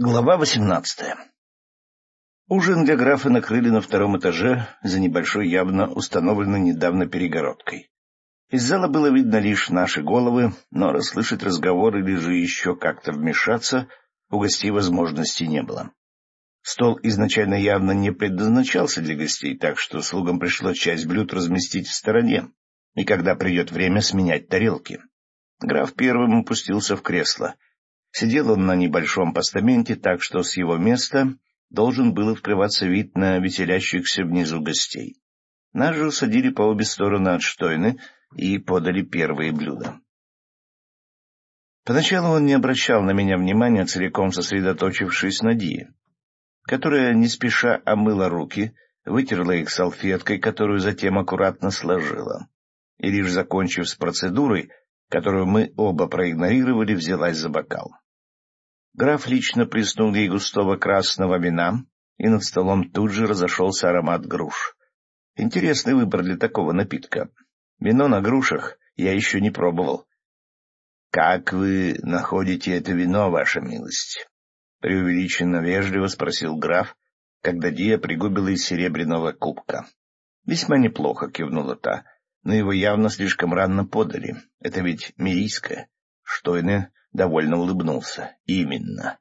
Глава восемнадцатая Ужин для графа накрыли на втором этаже за небольшой, явно установленной недавно перегородкой. Из зала было видно лишь наши головы, но расслышать разговор или же еще как-то вмешаться у гостей возможности не было. Стол изначально явно не предназначался для гостей, так что слугам пришлось часть блюд разместить в стороне, и когда придет время сменять тарелки. Граф первым опустился в кресло — Сидел он на небольшом постаменте, так что с его места должен был открываться вид на веселящихся внизу гостей. Нас же усадили по обе стороны от штойны и подали первые блюда. Поначалу он не обращал на меня внимания, целиком сосредоточившись на Ди, которая не спеша омыла руки, вытерла их салфеткой, которую затем аккуратно сложила. И лишь закончив с процедурой, которую мы оба проигнорировали, взялась за бокал. Граф лично плеснул ей густого красного вина, и над столом тут же разошелся аромат груш. Интересный выбор для такого напитка. Вино на грушах я еще не пробовал. — Как вы находите это вино, ваша милость? — преувеличенно вежливо спросил граф, когда Дия пригубила из серебряного кубка. — Весьма неплохо, — кивнула та но его явно слишком рано подали. Это ведь мирийское. Штойне довольно улыбнулся. Именно.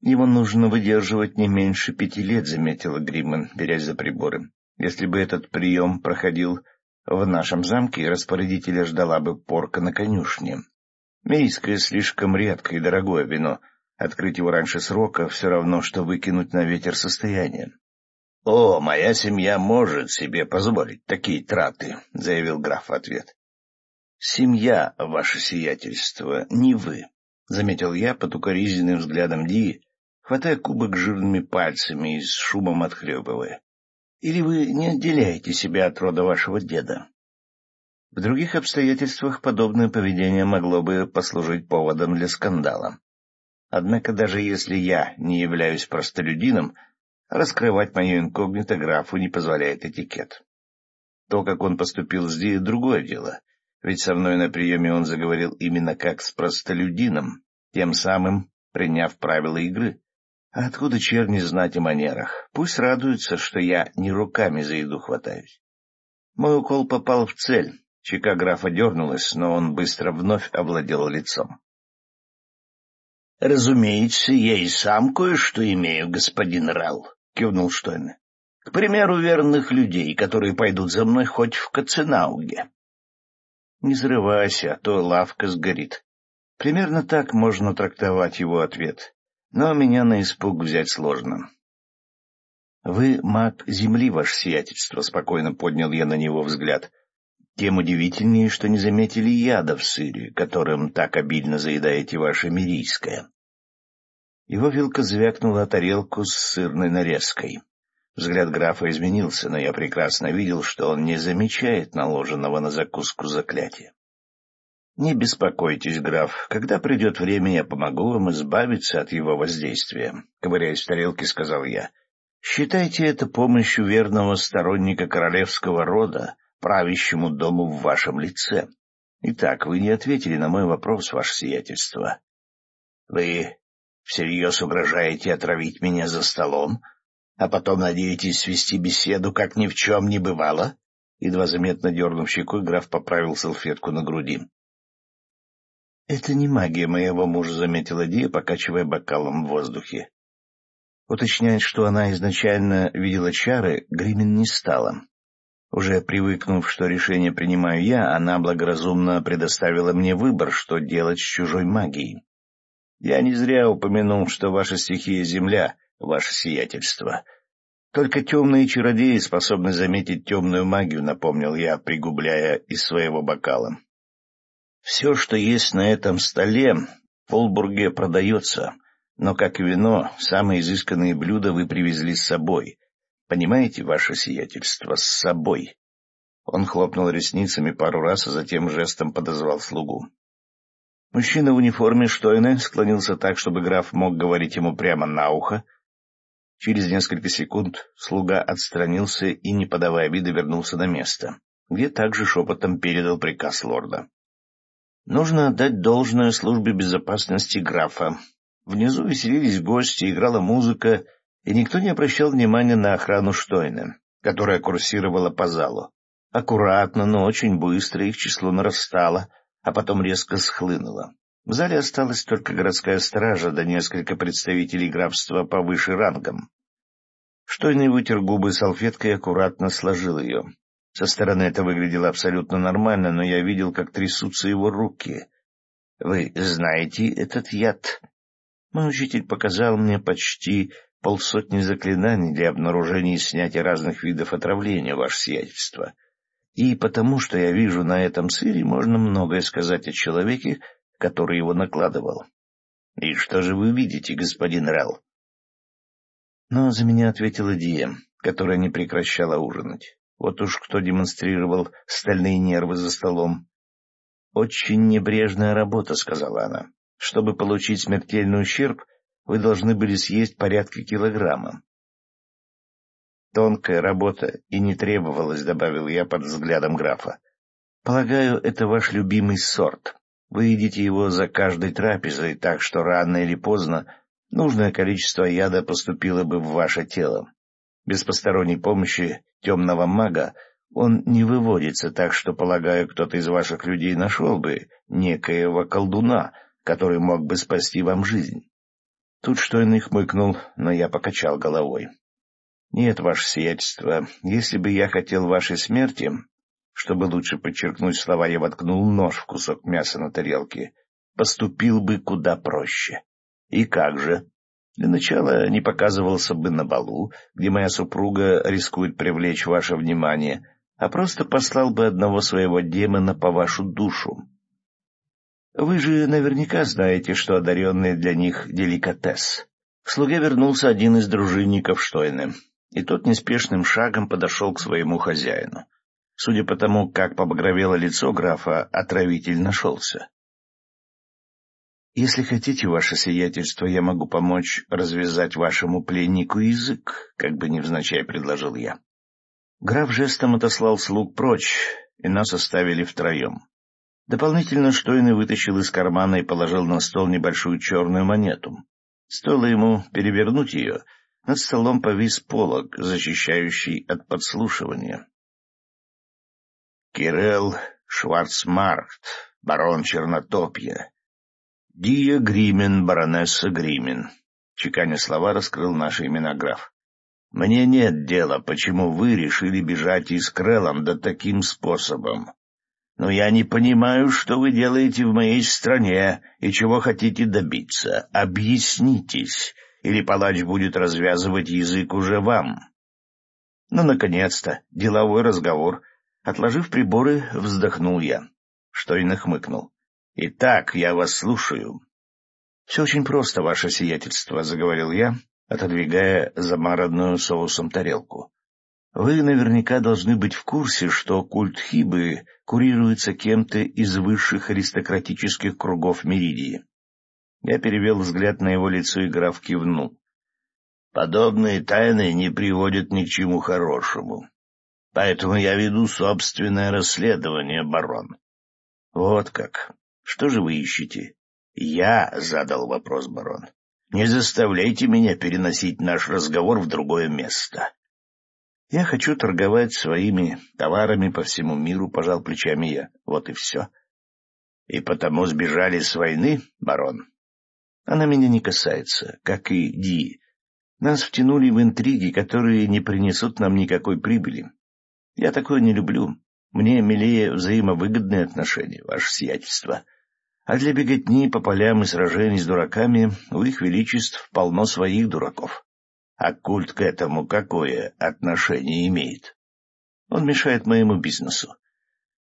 Его нужно выдерживать не меньше пяти лет, заметила Гримман, берясь за приборы. Если бы этот прием проходил в нашем замке, распорядителя ждала бы порка на конюшне. Мирийское слишком редкое и дорогое вино. Открыть его раньше срока — все равно, что выкинуть на ветер состояние. — О, моя семья может себе позволить такие траты, — заявил граф в ответ. — Семья, ваше сиятельство, не вы, — заметил я под укоризненным взглядом Ди, хватая кубок жирными пальцами и с шумом отхлебывая. — Или вы не отделяете себя от рода вашего деда? В других обстоятельствах подобное поведение могло бы послужить поводом для скандала. Однако даже если я не являюсь простолюдином, — Раскрывать мое инкогнито графу не позволяет этикет. То, как он поступил с Ди, — другое дело, ведь со мной на приеме он заговорил именно как с простолюдином, тем самым приняв правила игры. А откуда черни знать о манерах? Пусть радуются, что я не руками за еду хватаюсь. Мой укол попал в цель. Чека графа дернулась, но он быстро вновь овладел лицом. — Разумеется, я и сам кое-что имею, господин Рал, — кивнул Штойне. — К примеру, верных людей, которые пойдут за мной хоть в Каценауге. — Не взрывайся, а то лавка сгорит. Примерно так можно трактовать его ответ, но меня на испуг взять сложно. — Вы маг земли, ваше сиятельство, — спокойно поднял я на него взгляд. Тем удивительнее, что не заметили яда в сыре, которым так обильно заедаете ваше мирийское. Его вилка звякнула о тарелку с сырной нарезкой. Взгляд графа изменился, но я прекрасно видел, что он не замечает наложенного на закуску заклятия. — Не беспокойтесь, граф. Когда придет время, я помогу вам избавиться от его воздействия, — ковыряясь в тарелке, сказал я. — Считайте это помощью верного сторонника королевского рода, правящему дому в вашем лице. Итак, вы не ответили на мой вопрос, ваше сиятельство. — Вы Всерьез угрожаете отравить меня за столом, а потом надеетесь свести беседу, как ни в чем не бывало? Едва заметно дернув щекой, граф поправил салфетку на груди. — Это не магия моего мужа, — заметила Дия, покачивая бокалом в воздухе. Уточнять, что она изначально видела чары, Гримин не стала. Уже привыкнув, что решение принимаю я, она благоразумно предоставила мне выбор, что делать с чужой магией. Я не зря упомянул, что ваша стихия — земля, ваше сиятельство. Только темные чародеи способны заметить темную магию, напомнил я, пригубляя из своего бокала. Все, что есть на этом столе, в Фолбурге продается, но, как вино, самые изысканные блюда вы привезли с собой. Понимаете, ваше сиятельство, с собой. Он хлопнул ресницами пару раз, а затем жестом подозвал слугу. Мужчина в униформе Штойна склонился так, чтобы граф мог говорить ему прямо на ухо. Через несколько секунд слуга отстранился и, не подавая вида, вернулся на место, где также шепотом передал приказ лорда. Нужно отдать должное службе безопасности графа. Внизу веселились гости, играла музыка, и никто не обращал внимания на охрану Штойна, которая курсировала по залу. Аккуратно, но очень быстро их число нарастало, а потом резко схлынуло. В зале осталась только городская стража да несколько представителей графства повыше рангом. Штойный вытер губы салфеткой и аккуратно сложил ее. Со стороны это выглядело абсолютно нормально, но я видел, как трясутся его руки. — Вы знаете этот яд? Мой учитель показал мне почти полсотни заклинаний для обнаружения и снятия разных видов отравления, ваше сиятельство. И потому, что я вижу на этом сыре, можно многое сказать о человеке, который его накладывал. — И что же вы видите, господин Рал? Но за меня ответила Дия, которая не прекращала ужинать. Вот уж кто демонстрировал стальные нервы за столом. «Очень небрежная работа», — сказала она. «Чтобы получить смертельный ущерб, вы должны были съесть порядка килограмма». «Тонкая работа и не требовалась», — добавил я под взглядом графа. «Полагаю, это ваш любимый сорт. Вы едите его за каждой трапезой, так что рано или поздно нужное количество яда поступило бы в ваше тело. Без посторонней помощи темного мага он не выводится, так что, полагаю, кто-то из ваших людей нашел бы некоего колдуна, который мог бы спасти вам жизнь. Тут что иный хмыкнул, но я покачал головой. Нет, ваше сиятельство, если бы я хотел вашей смерти, чтобы лучше подчеркнуть слова, я воткнул нож в кусок мяса на тарелке, поступил бы куда проще. И как же? Для начала не показывался бы на балу, где моя супруга рискует привлечь ваше внимание, а просто послал бы одного своего демона по вашу душу. Вы же наверняка знаете, что одаренный для них деликатес. К слуге вернулся один из дружинников Штойны, и тот неспешным шагом подошел к своему хозяину. Судя по тому, как побагровело лицо графа, отравитель нашелся. Если хотите, ваше сиятельство, я могу помочь развязать вашему пленнику язык, как бы невзначай предложил я. Граф жестом отослал слуг прочь, и нас оставили втроем. Дополнительно Штойный вытащил из кармана и положил на стол небольшую черную монету. Стоило ему перевернуть ее, над столом повис полог, защищающий от подслушивания. Кирилл Шварцмаркт, барон Чернотопья, Дия Гримен, баронесса Гримен. Чеканя слова раскрыл наши имена граф. Мне нет дела, почему вы решили бежать из Крэланда таким способом. Но я не понимаю, что вы делаете в моей стране и чего хотите добиться. Объяснитесь, или палач будет развязывать язык уже вам. Ну, наконец-то, деловой разговор. Отложив приборы, вздохнул я. Что и нахмыкнул. — Итак, я вас слушаю. — Все очень просто, ваше сиятельство, — заговорил я, отодвигая замаранную соусом тарелку. — Вы наверняка должны быть в курсе, что культ Хибы курируется кем-то из высших аристократических кругов Меридии. Я перевел взгляд на его лицо, и граф кивнул. — Подобные тайны не приводят ни к чему хорошему. Поэтому я веду собственное расследование, барон. — Вот как. Что же вы ищете? Я задал вопрос, барон. Не заставляйте меня переносить наш разговор в другое место. Я хочу торговать своими товарами по всему миру, пожал плечами я. Вот и все. И потому сбежали с войны, барон? Она меня не касается, как и Ди. Нас втянули в интриги, которые не принесут нам никакой прибыли. Я такое не люблю. Мне милее взаимовыгодные отношения, ваше сиятельство. А для беготни по полям и сражений с дураками у их величеств полно своих дураков. А культ к этому какое отношение имеет? Он мешает моему бизнесу.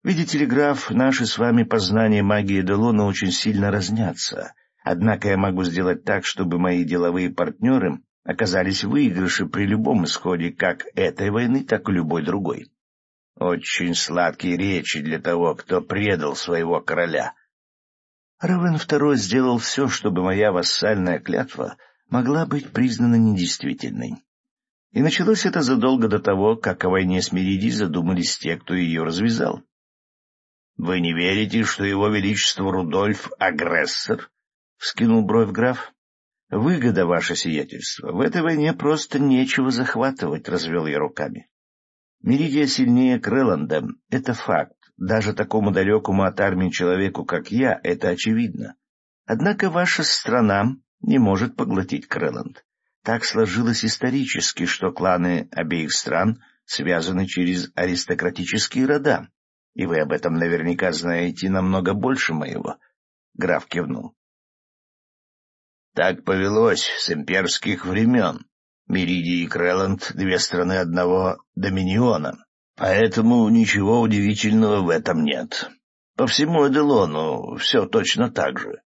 Видите ли, граф, наши с вами познания магии Делона очень сильно разнятся. Однако я могу сделать так, чтобы мои деловые партнеры оказались в выигрыше при любом исходе как этой войны, так и любой другой. Очень сладкие речи для того, кто предал своего короля. Равен II сделал все, чтобы моя вассальная клятва могла быть признана недействительной. И началось это задолго до того, как о войне с Мериди задумались те, кто ее развязал. — Вы не верите, что его величество Рудольф — агрессор? — вскинул бровь граф. Выгода, ваше сиятельство. В этой войне просто нечего захватывать, — развел я руками. Меридия сильнее Крэланда — это факт. Даже такому далекому от армии человеку, как я, это очевидно. Однако ваша страна не может поглотить Крэланд. Так сложилось исторически, что кланы обеих стран связаны через аристократические рода, и вы об этом наверняка знаете намного больше моего. Граф кивнул. Так повелось с имперских времен. Меридий и Крэланд — две страны одного доминиона, поэтому ничего удивительного в этом нет. По всему Эделону все точно так же.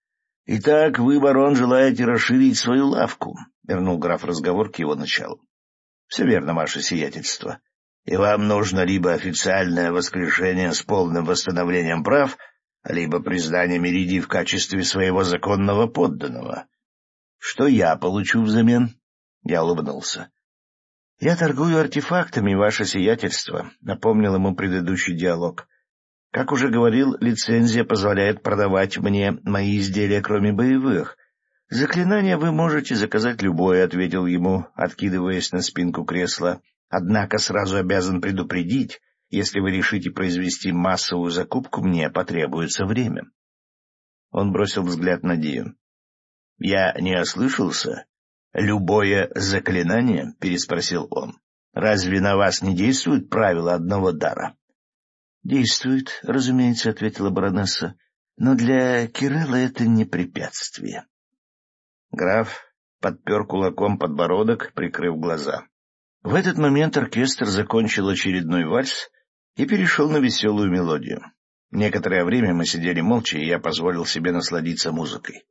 Итак, вы, барон, желаете расширить свою лавку, — вернул граф разговор к его началу. — Все верно, ваше сиятельство. И вам нужно либо официальное воскрешение с полным восстановлением прав, либо признание Меридии в качестве своего законного подданного. Что я получу взамен? Я улыбнулся. — Я торгую артефактами, ваше сиятельство, — напомнил ему предыдущий диалог. Как уже говорил, лицензия позволяет продавать мне мои изделия, кроме боевых. Заклинания вы можете заказать любое, — ответил ему, откидываясь на спинку кресла. Однако сразу обязан предупредить, если вы решите произвести массовую закупку, мне потребуется время. Он бросил взгляд на Дию. «Я не ослышался? Любое заклинание?» — переспросил он. «Разве на вас не действует правило одного дара?» «Действует, разумеется», — ответила баронесса. «Но для Кирилла это не препятствие». Граф подпер кулаком подбородок, прикрыв глаза. В этот момент оркестр закончил очередной вальс и перешел на веселую мелодию. Некоторое время мы сидели молча, и я позволил себе насладиться музыкой.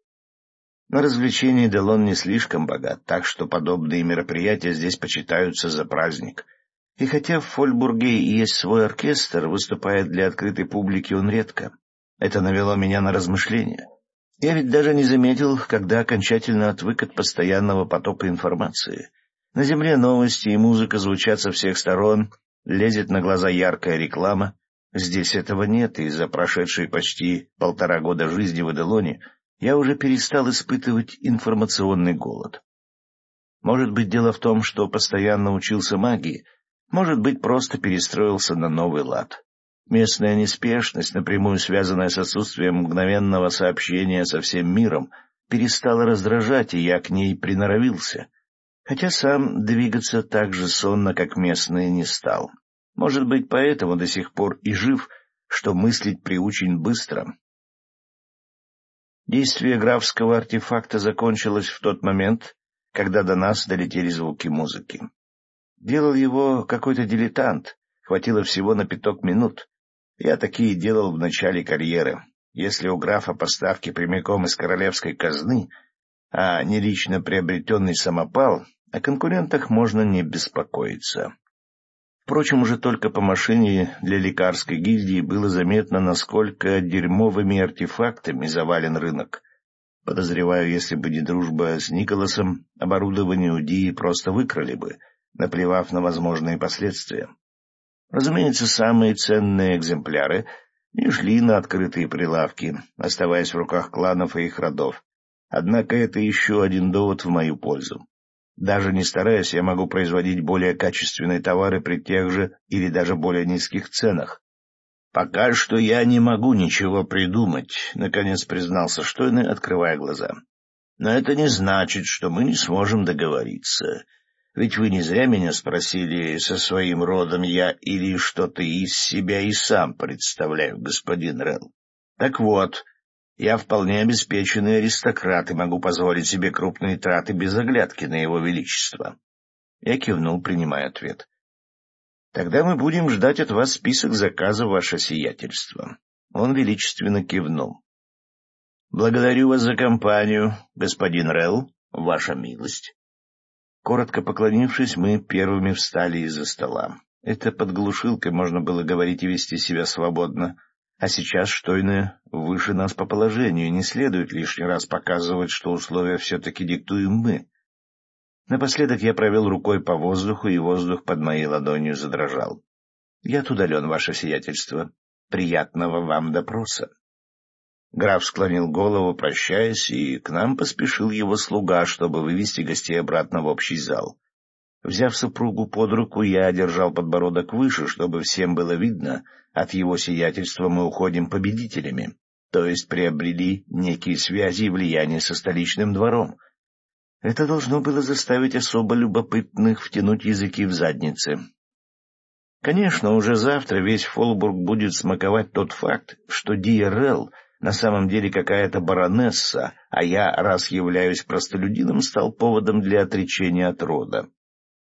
На развлечении Делон не слишком богат, так что подобные мероприятия здесь почитаются за праздник. И хотя в Фольбурге есть свой оркестр, выступает для открытой публики он редко. Это навело меня на размышления. Я ведь даже не заметил, когда окончательно отвык от постоянного потока информации. На земле новости и музыка звучат со всех сторон, лезет на глаза яркая реклама. Здесь этого нет, и за прошедшие почти полтора года жизни в Эделоне — я уже перестал испытывать информационный голод. Может быть, дело в том, что постоянно учился магии, может быть, просто перестроился на новый лад. Местная неспешность, напрямую связанная с отсутствием мгновенного сообщения со всем миром, перестала раздражать, и я к ней приноровился. Хотя сам двигаться так же сонно, как местные, не стал. Может быть, поэтому до сих пор и жив, что мыслить приучен быстро, Действие графского артефакта закончилось в тот момент, когда до нас долетели звуки музыки. Делал его какой-то дилетант, хватило всего на пяток минут. Я такие делал в начале карьеры. Если у графа поставки прямиком из королевской казны, а не лично приобретенный самопал, о конкурентах можно не беспокоиться. Впрочем, уже только по машине для лекарской гильдии было заметно, насколько дерьмовыми артефактами завален рынок. Подозреваю, если бы не дружба с Николасом, оборудование у Дии просто выкрали бы, наплевав на возможные последствия. Разумеется, самые ценные экземпляры не шли на открытые прилавки, оставаясь в руках кланов и их родов. Однако это еще один довод в мою пользу. Даже не стараясь, я могу производить более качественные товары при тех же или даже более низких ценах. «Пока что я не могу ничего придумать», — наконец признался Штойный, открывая глаза. «Но это не значит, что мы не сможем договориться. Ведь вы не зря меня спросили, со своим родом я или что-то из себя и сам представляю, господин Релл. Так вот, я вполне обеспеченный аристократ и могу позволить себе крупные траты без оглядки на его величество. Я кивнул, принимая ответ. — Тогда мы будем ждать от вас список заказов, ваше сиятельство. Он величественно кивнул. — Благодарю вас за компанию, господин Релл, ваша милость. Коротко поклонившись, мы первыми встали из-за стола. Это под глушилкой можно было говорить и вести себя свободно — а сейчас Штойне выше нас по положению, не следует лишний раз показывать, что условия все-таки диктуем мы. Напоследок я провел рукой по воздуху, и воздух под моей ладонью задрожал. — Я удален, ваше сиятельство. Приятного вам допроса. Граф склонил голову, прощаясь, и к нам поспешил его слуга, чтобы вывести гостей обратно в общий зал. Взяв супругу под руку, я держал подбородок выше, чтобы всем было видно, от его сиятельства мы уходим победителями, то есть приобрели некие связи и влияние со столичным двором. Это должно было заставить особо любопытных втянуть языки в задницы. Конечно, уже завтра весь Фолбург будет смаковать тот факт, что ДРЛ на самом деле какая-то баронесса, а я, раз являюсь простолюдином, стал поводом для отречения от рода.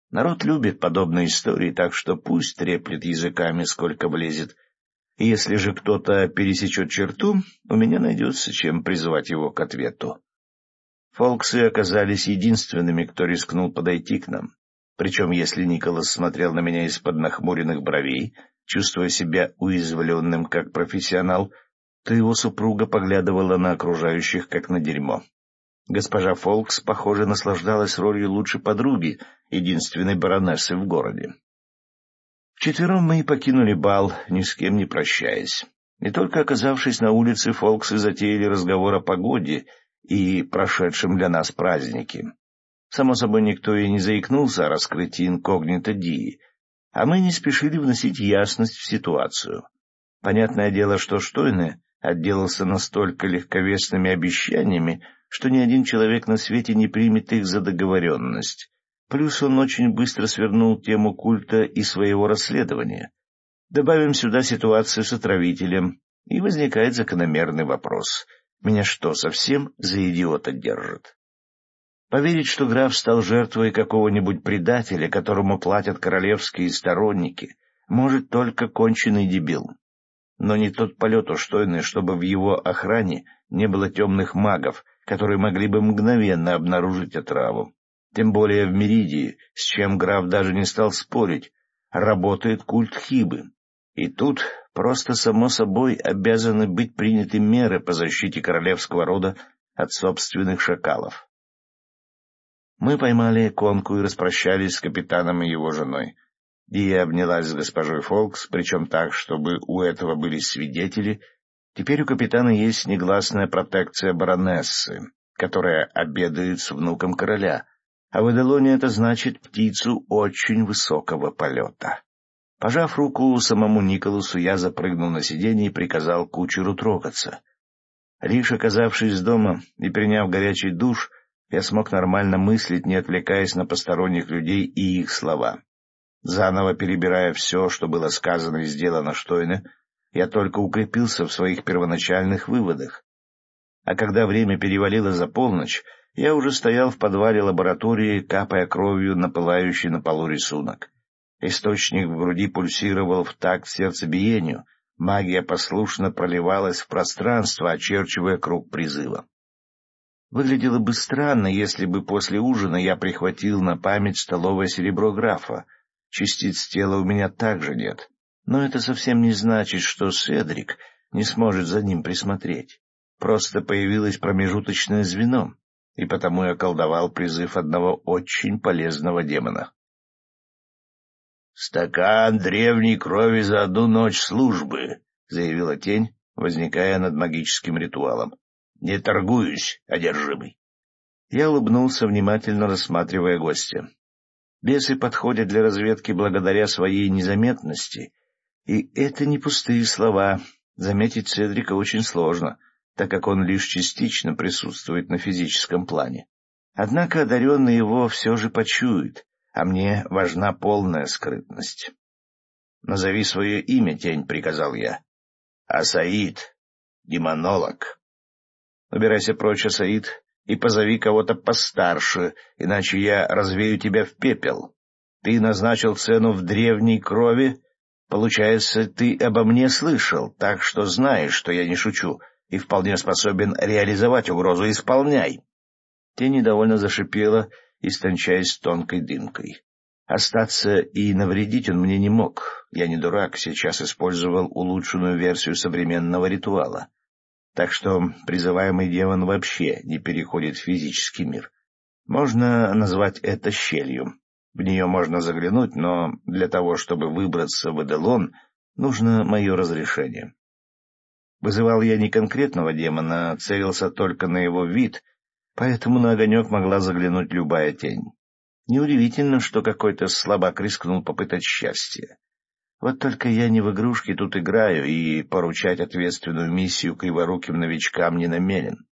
Народ любит подобные истории, так что пусть треплет языками, сколько влезет. Если же кто-то пересечет черту, у меня найдется, чем призвать его к ответу. Фолксы оказались единственными, кто рискнул подойти к нам. Причем, если Николас смотрел на меня из-под нахмуренных бровей, чувствуя себя уязвленным как профессионал, то его супруга поглядывала на окружающих, как на дерьмо. Госпожа Фолкс, похоже, наслаждалась ролью лучшей подруги, единственной баронессы в городе. Вчетвером мы и покинули бал, ни с кем не прощаясь. Не только оказавшись на улице, Фолксы затеяли разговор о погоде и прошедшем для нас празднике. Само собой, никто и не заикнулся о раскрытии инкогнито Дии, а мы не спешили вносить ясность в ситуацию. Понятное дело, что Штойне отделался настолько легковесными обещаниями, что ни один человек на свете не примет их за договоренность. Плюс он очень быстро свернул тему культа и своего расследования. Добавим сюда ситуацию с отравителем, и возникает закономерный вопрос. Меня что, совсем за идиота держат? Поверить, что граф стал жертвой какого-нибудь предателя, которому платят королевские сторонники, может только конченый дебил. Но не тот полет устойный, чтобы в его охране не было темных магов, которые могли бы мгновенно обнаружить отраву. Тем более в Меридии, с чем граф даже не стал спорить, работает культ Хибы. И тут просто само собой обязаны быть приняты меры по защите королевского рода от собственных шакалов. Мы поймали конку и распрощались с капитаном и его женой. Дия обнялась с госпожой Фолкс, причем так, чтобы у этого были свидетели. Теперь у капитана есть негласная протекция баронессы, которая обедает с внуком короля, а в Эделоне это значит птицу очень высокого полета. Пожав руку самому Николасу, я запрыгнул на сиденье и приказал кучеру трогаться. Лишь оказавшись дома и приняв горячий душ, я смог нормально мыслить, не отвлекаясь на посторонних людей и их слова. Заново перебирая все, что было сказано и сделано Штойне, я только укрепился в своих первоначальных выводах. А когда время перевалило за полночь, я уже стоял в подвале лаборатории, капая кровью на пылающий на полу рисунок. Источник в груди пульсировал в такт сердцебиению, магия послушно проливалась в пространство, очерчивая круг призыва. Выглядело бы странно, если бы после ужина я прихватил на память столовое серебро графа. Частиц тела у меня также нет. Но это совсем не значит, что Седрик не сможет за ним присмотреть. Просто появилось промежуточное звено, и потому я колдовал призыв одного очень полезного демона. «Стакан древней крови за одну ночь службы», — заявила тень, возникая над магическим ритуалом. «Не торгуюсь, одержимый». Я улыбнулся, внимательно рассматривая гостя. Бесы подходят для разведки благодаря своей незаметности, и это не пустые слова. Заметить Седрика очень сложно, так как он лишь частично присутствует на физическом плане. Однако одаренный его все же почует, а мне важна полная скрытность. — Назови свое имя, тень, — приказал я. — Асаид, демонолог. — Убирайся прочь, Асаид, и позови кого-то постарше, иначе я развею тебя в пепел. Ты назначил цену в древней крови, получается, ты обо мне слышал, так что знаешь, что я не шучу, и вполне способен реализовать угрозу. Исполняй. Тень недовольно зашипела, истончаясь тонкой дымкой. Остаться и навредить он мне не мог. Я не дурак, сейчас использовал улучшенную версию современного ритуала. Так что призываемый демон вообще не переходит в физический мир. Можно назвать это щелью. В нее можно заглянуть, но для того, чтобы выбраться в Эделон, нужно мое разрешение. Вызывал я не конкретного демона, а целился только на его вид, поэтому на огонек могла заглянуть любая тень. Неудивительно, что какой-то слабак рискнул попытать счастье. Вот только я не в игрушки тут играю и поручать ответственную миссию криворуким новичкам не намерен.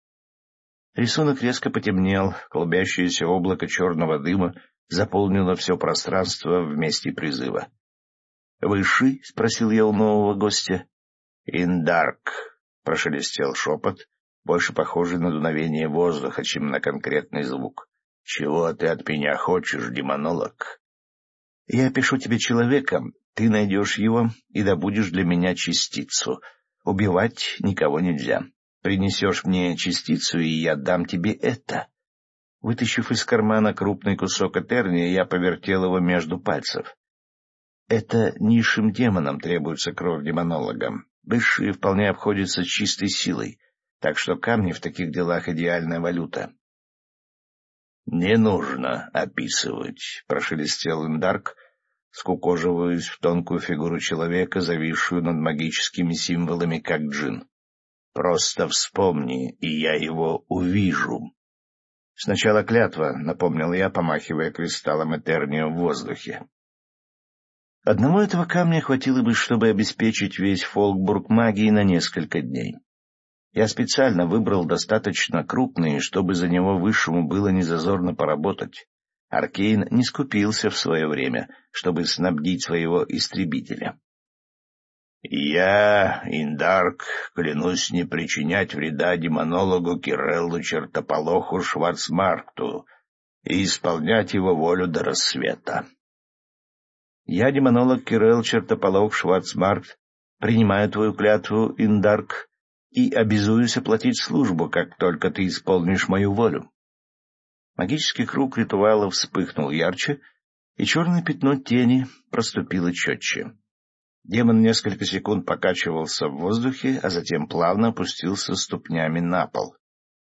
Рисунок резко потемнел, клубящееся облако черного дыма заполнило все пространство в месте призыва. — Высший? — спросил я у нового гостя. — Индарк, — прошелестел шепот, больше похожий на дуновение воздуха, чем на конкретный звук. — Чего ты от меня хочешь, демонолог? — Я пишу тебе человеком, ты найдешь его и добудешь для меня частицу. Убивать никого нельзя. Принесешь мне частицу, и я дам тебе это. Вытащив из кармана крупный кусок этерния, я повертел его между пальцев. Это низшим демонам требуется кровь демонологам. Высшие вполне обходятся чистой силой, так что камни в таких делах идеальная валюта. — Не нужно описывать, — прошелестел Индарк, скукоживаясь в тонкую фигуру человека, зависшую над магическими символами, как джин. — Просто вспомни, и я его увижу. — Сначала клятва, — напомнил я, помахивая кристаллом Этернио в воздухе. Одного этого камня хватило бы, чтобы обеспечить весь Фолкбург магией на несколько дней. Я специально выбрал достаточно крупный, чтобы за него высшему было незазорно поработать. Аркейн не скупился в свое время, чтобы снабдить своего истребителя. — Я, Индарк, клянусь не причинять вреда демонологу Киреллу Чертополоху Шварцмаркту и исполнять его волю до рассвета. Я, демонолог Кирелл Чертополох Шварцмаркт, принимаю твою клятву, Индарк, и обязуюсь оплатить службу, как только ты исполнишь мою волю. Магический круг ритуала вспыхнул ярче, и черное пятно тени проступило четче. Демон несколько секунд покачивался в воздухе, а затем плавно опустился ступнями на пол.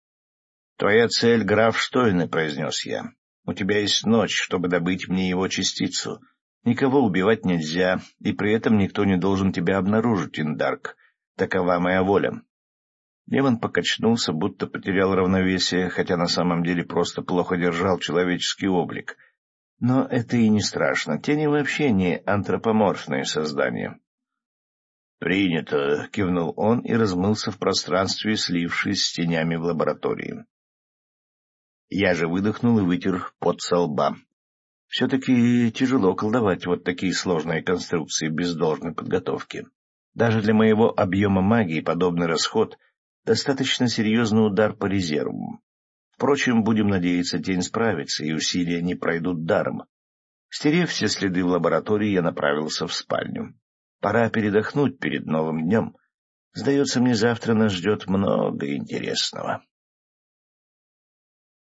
— Твоя цель, граф Штойны, — произнес я. — У тебя есть ночь, чтобы добыть мне его частицу. Никого убивать нельзя, и при этом никто не должен тебя обнаружить, Индарк. Такова моя воля. Демон покачнулся, будто потерял равновесие, хотя на самом деле просто плохо держал человеческий облик. Но это и не страшно. Тени вообще не антропоморфные создания. «Принято», — кивнул он и размылся в пространстве, слившись с тенями в лаборатории. Я же выдохнул и вытер пот со лба. Все-таки тяжело колдовать вот такие сложные конструкции без должной подготовки. Даже для моего объема магии подобный расход Достаточно серьезный удар по резерву. Впрочем, будем надеяться, тень справится, и усилия не пройдут даром. Стерев все следы в лаборатории, я направился в спальню. Пора передохнуть перед новым днем. Сдается мне, завтра нас ждет много интересного.